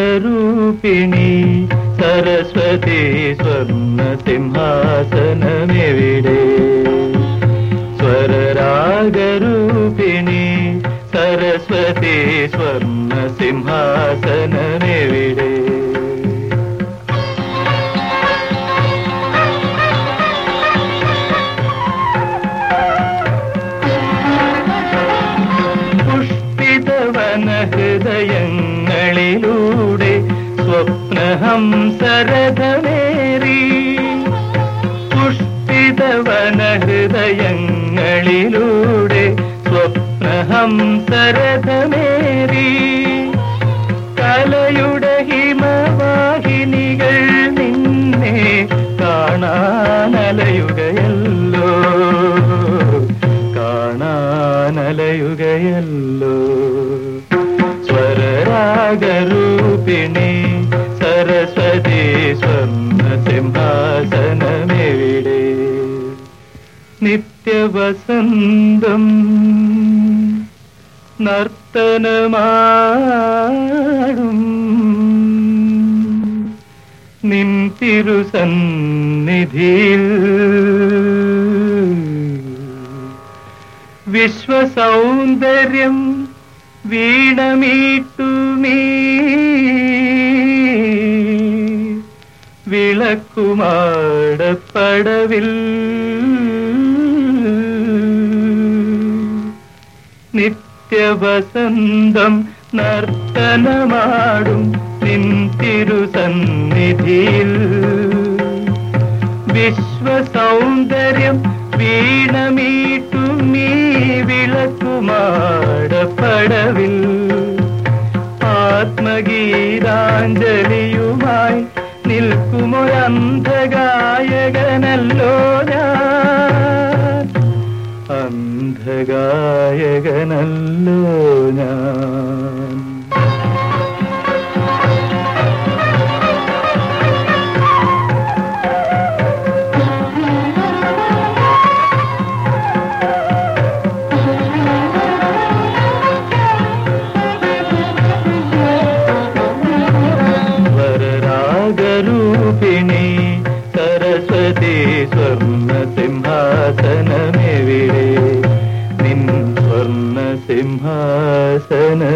സ്വരരാഗരൂപിണി സരസ്വതി സ്വർണ സിംഹാസനമെവിടെ സ്വരരാഗരൂപിണി സരസ്വതി സ്വർണ സിംഹാസനമെവിടെ പുഷ്പിതവന ഹൃദയങ്ങളിലൂടെ സ്വപ്നഹംസരഥമേറി പുഷ്പിതവന ഹൃദയങ്ങളിലൂടെ സ്വപ്നഹംസരഥമേറി കലയുടെ ഹിമവാഹിനികൾ നിന്നെ കാണാനലയുകയല്ലോ. കാണാനലയുകയല്ലോ. സ്വരരാഗരൂപിണി സരസ്വതി സ്വർണ സിംഹാസനമെവിടെ നിത്യവസന്തം നർത്തനമാടും. നിൻ തിരുസന്നിധിയിൽ വിശ്വസൗന്ദര്യം വീണമീട്ടുമീ. വിളക്കുമാടപ്പടവിൽ നിത്യവസന്തം നർത്തനമാടും തിരുസന്നിധിയിൽ. വിശ്വസൗന്ദര്യം വീണമീട്ടുമീ വിളക്കുമാടപ്പടവിൽ ആത്മഗീതാഞ്ജലിയുമായി നിൽക്കുമൊരന്ധഗായകനല്ലോ ഞാൻ? അന്ധഗായകനല്ലോ ഞാൻ. സ്വർണ സിംഹാസനമെവിടെ നിൻ സ്വർണ സിംഹാസനമെവിടെ